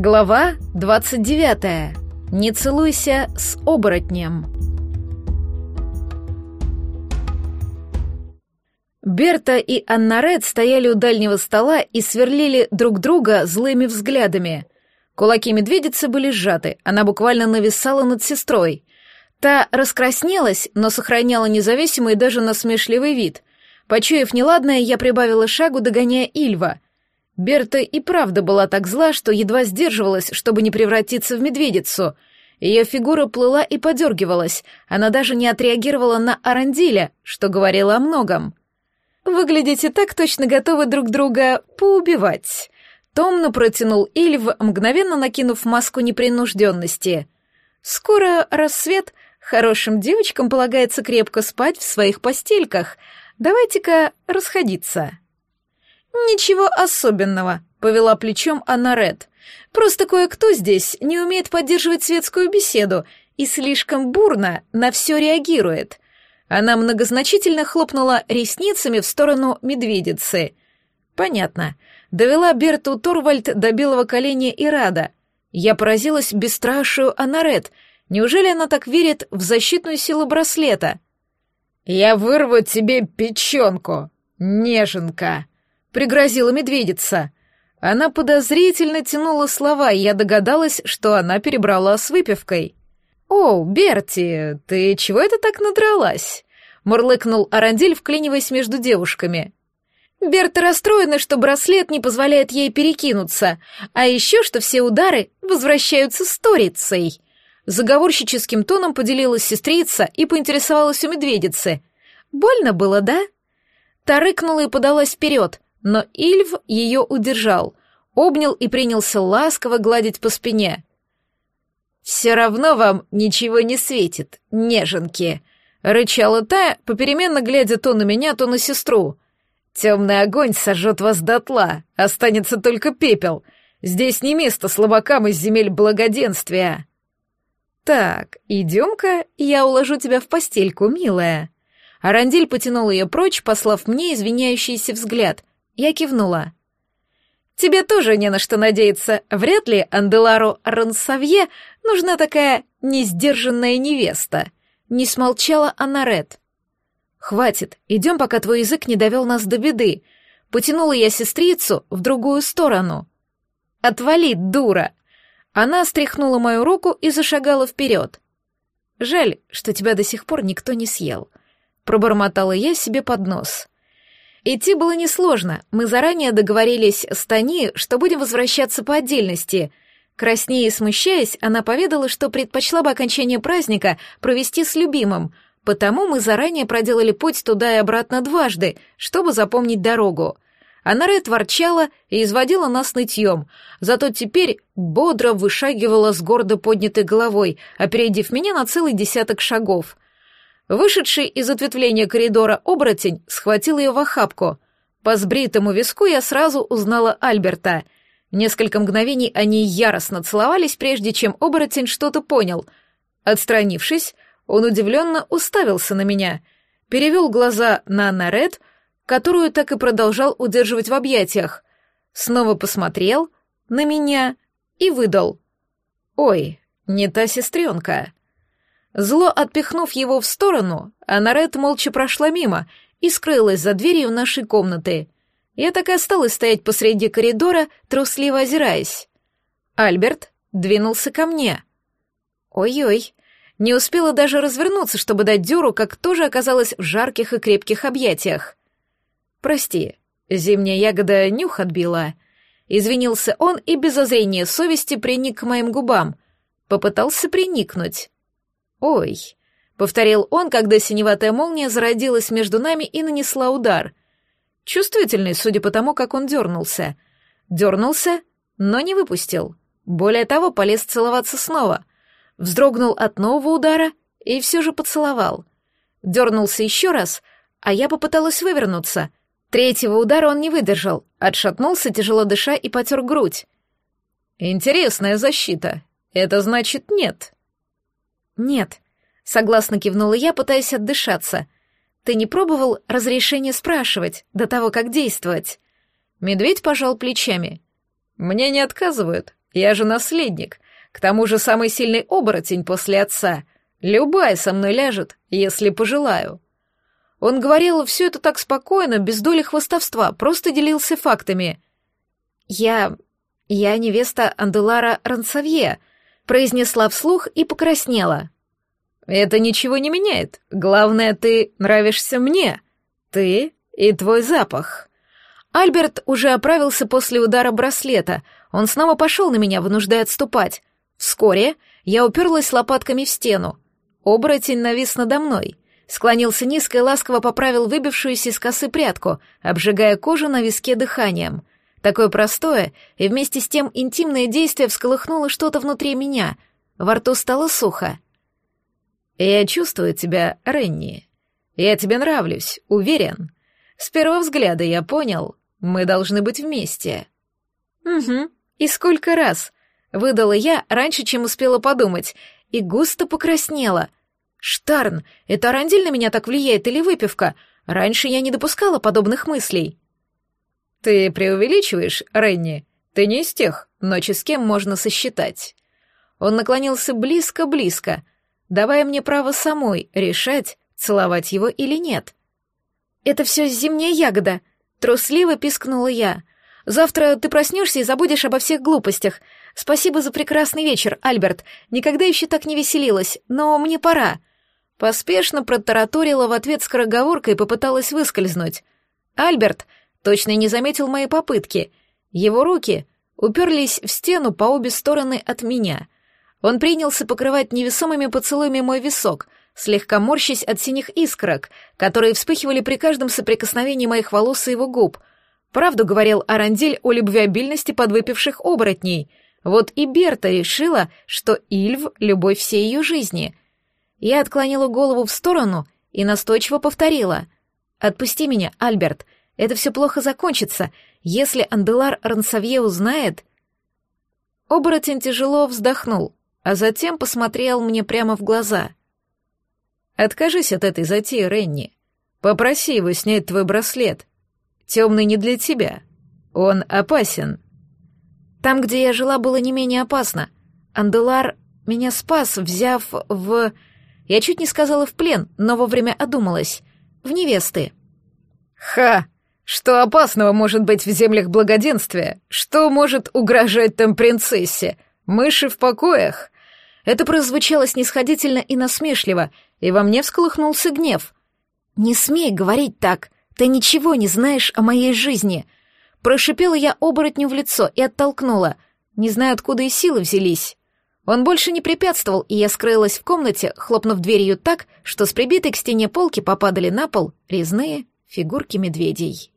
Глава 29. Не целуйся с оборотнем. Берта и Анна Ред стояли у дальнего стола и сверлили друг друга злыми взглядами. Кулаки медведицы были сжаты, она буквально нависала над сестрой. Та раскраснелась, но сохраняла независимый и даже насмешливый вид. Почуяв неладное, я прибавила шагу, догоняя Ильва — Берта и правда была так зла, что едва сдерживалась, чтобы не превратиться в медведицу. Ее фигура плыла и подергивалась, она даже не отреагировала на Арандиля, что говорило о многом. «Выглядите так точно готовы друг друга поубивать», — томно протянул Ильв, мгновенно накинув маску непринужденности. «Скоро рассвет, хорошим девочкам полагается крепко спать в своих постельках. Давайте-ка расходиться». «Ничего особенного», — повела плечом Анна Ред. «Просто кое-кто здесь не умеет поддерживать светскую беседу и слишком бурно на все реагирует». Она многозначительно хлопнула ресницами в сторону медведицы. «Понятно. Довела Берту Торвальд до белого коленя и рада. Я поразилась бесстрашию Анарет. Неужели она так верит в защитную силу браслета?» «Я вырву тебе печенку, неженка!» Пригрозила медведица. Она подозрительно тянула слова, и я догадалась, что она перебрала с выпивкой. «О, Берти, ты чего это так надралась?» — мурлыкнул Арандиль, вклиниваясь между девушками. Берта расстроена, что браслет не позволяет ей перекинуться, а еще, что все удары возвращаются сторицей. Заговорщическим тоном поделилась сестрица и поинтересовалась у медведицы. «Больно было, да?» Та рыкнула и подалась вперед — но Ильв ее удержал, обнял и принялся ласково гладить по спине. «Все равно вам ничего не светит, неженки», — рычала та, попеременно глядя то на меня, то на сестру. «Темный огонь сожжет вас дотла, останется только пепел. Здесь не место слабакам из земель благоденствия». «Так, идем-ка, я уложу тебя в постельку, милая». Арандиль потянул ее прочь, послав мне извиняющийся взгляд, я кивнула. «Тебе тоже не на что надеяться. Вряд ли Анделару Рансавье нужна такая несдержанная невеста». Не смолчала Анарет. «Хватит, идем, пока твой язык не довел нас до беды». Потянула я сестрицу в другую сторону. «Отвали, дура!» Она стряхнула мою руку и зашагала вперед. «Жаль, что тебя до сих пор никто не съел», — пробормотала я себе под нос. Идти было несложно. Мы заранее договорились с Тони, что будем возвращаться по отдельности. Краснее и смущаясь, она поведала, что предпочла бы окончание праздника провести с любимым, потому мы заранее проделали путь туда и обратно дважды, чтобы запомнить дорогу. Она Ред ворчала и изводила нас нытьем, зато теперь бодро вышагивала с гордо поднятой головой, опередив меня на целый десяток шагов — Вышедший из ответвления коридора оборотень схватил ее в охапку. По сбритому виску я сразу узнала Альберта. Несколько мгновений они яростно целовались, прежде чем оборотень что-то понял. Отстранившись, он удивленно уставился на меня, перевел глаза на Нарет, которую так и продолжал удерживать в объятиях, снова посмотрел на меня и выдал. «Ой, не та сестренка». Зло отпихнув его в сторону, Анарет молча прошла мимо и скрылась за дверью нашей комнаты. Я так и осталась стоять посреди коридора, трусливо озираясь. Альберт двинулся ко мне. Ой-ой, не успела даже развернуться, чтобы дать дёру, как тоже оказалась в жарких и крепких объятиях. «Прости, зимняя ягода нюх отбила». Извинился он и без озрения совести приник к моим губам. Попытался приникнуть. «Ой», — повторил он, когда синеватая молния зародилась между нами и нанесла удар. Чувствительный, судя по тому, как он дернулся. Дернулся, но не выпустил. Более того, полез целоваться снова. Вздрогнул от нового удара и все же поцеловал. Дернулся еще раз, а я попыталась вывернуться. Третьего удара он не выдержал, отшатнулся, тяжело дыша, и потер грудь. «Интересная защита. Это значит нет», «Нет», — согласно кивнула я, пытаясь отдышаться. «Ты не пробовал разрешение спрашивать до того, как действовать?» Медведь пожал плечами. «Мне не отказывают. Я же наследник. К тому же самый сильный оборотень после отца. Любая со мной ляжет, если пожелаю. Он говорил все это так спокойно, без доли хвостовства, просто делился фактами. «Я... я невеста Анделара Рансавье», — произнесла вслух и покраснела. «Это ничего не меняет. Главное, ты нравишься мне. Ты и твой запах». Альберт уже оправился после удара браслета. Он снова пошел на меня, вынуждая отступать. Вскоре я уперлась лопатками в стену. Оборотень навис надо мной. Склонился низко и ласково поправил выбившуюся из косы прядку, обжигая кожу на виске дыханием. Такое простое и вместе с тем интимное действие всколыхнуло что-то внутри меня. Во рту стало сухо. «Я чувствую тебя, Ренни. Я тебе нравлюсь, уверен. С первого взгляда я понял, мы должны быть вместе». «Угу. И сколько раз?» — выдала я раньше, чем успела подумать, и густо покраснела. «Штарн, это Арандиль на меня так влияет или выпивка? Раньше я не допускала подобных мыслей». «Ты преувеличиваешь, Ренни? Ты не из тех, ночи с кем можно сосчитать». Он наклонился близко-близко, давая мне право самой решать, целовать его или нет. «Это все зимняя ягода», — трусливо пискнула я. «Завтра ты проснешься и забудешь обо всех глупостях. Спасибо за прекрасный вечер, Альберт. Никогда еще так не веселилась, но мне пора». Поспешно протараторила в ответ скороговоркой и попыталась выскользнуть. Альберт точно не заметил моей попытки. Его руки уперлись в стену по обе стороны от меня. Он принялся покрывать невесомыми поцелуями мой висок, слегка морщась от синих искорок, которые вспыхивали при каждом соприкосновении моих волос и его губ. Правду говорил Арандель о любвеобильности подвыпивших оборотней. Вот и Берта решила, что Ильв — любовь всей ее жизни. Я отклонила голову в сторону и настойчиво повторила. «Отпусти меня, Альберт, это все плохо закончится. Если Анделар Рансавье узнает...» Оборотень тяжело вздохнул, а затем посмотрел мне прямо в глаза. Откажись от этой затеи, Ренни. Попроси его снять твой браслет. Темный не для тебя. Он опасен. Там, где я жила, было не менее опасно. Анделар меня спас, взяв в... Я чуть не сказала в плен, но вовремя одумалась. В невесты. Ха! Что опасного может быть в землях благоденствия? Что может угрожать там принцессе? Мыши в покоях? Это прозвучало снисходительно и насмешливо, и во мне всколыхнулся гнев. «Не смей говорить так, ты ничего не знаешь о моей жизни!» Прошипела я оборотню в лицо и оттолкнула. Не знаю, откуда и силы взялись. Он больше не препятствовал, и я скрылась в комнате, хлопнув дверью так, что с прибитой к стене полки попадали на пол резные фигурки медведей.